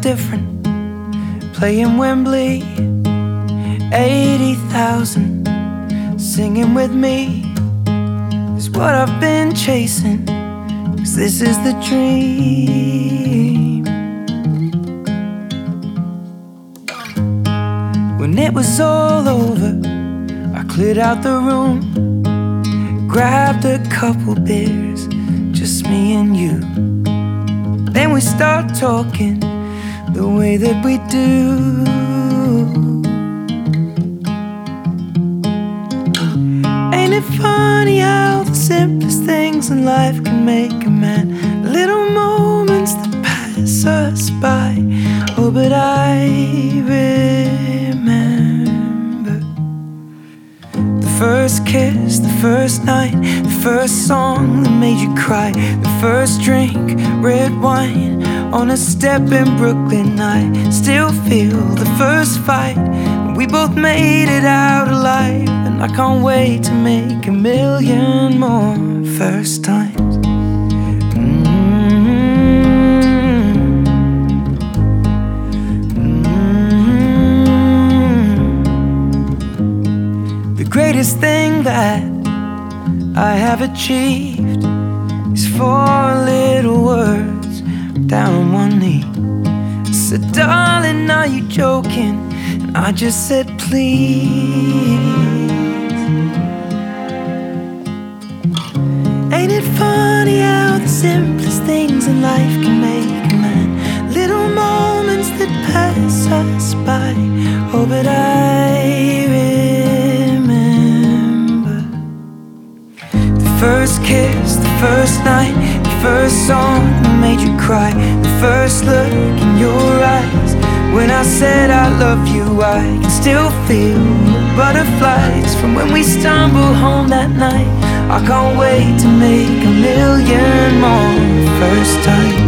different. Playing Wembley, 80,000. Singing with me is what I've been chasing. Cause this is the dream. When it was all over, I cleared out the room, grabbed a couple beers, just me and you. We start talking the way that we do. Ain't it funny how the simplest things in life can make a man? Little moments that pass us by. Oh, but I remember first kiss, the first night, the first song that made you cry, the first drink, red wine on a step in Brooklyn. I still feel the first fight. We both made it out alive, and I can't wait to make a million more first times. The greatest thing that I have achieved is four little words down on one knee. I said, darling, are you joking? And I just said, please. Ain't it funny how the simplest things in life can make a man? Little moments that pass us by. Oh, but I kiss, the first night, the first song that made you cry, the first look in your eyes. When I said I love you, I can still feel the butterflies from when we stumbled home that night. I can't wait to make a million more first times.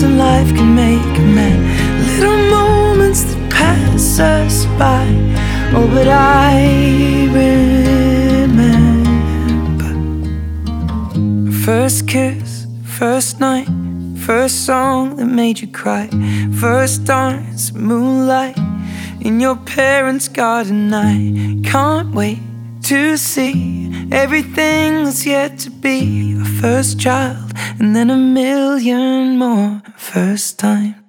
Things in life can make a man? Little moments that pass us by. Oh, but I remember first kiss, first night, first song that made you cry, first dance, moonlight in your parents' garden. I can't wait to see everything that's yet to be a first child, and then a million more first times.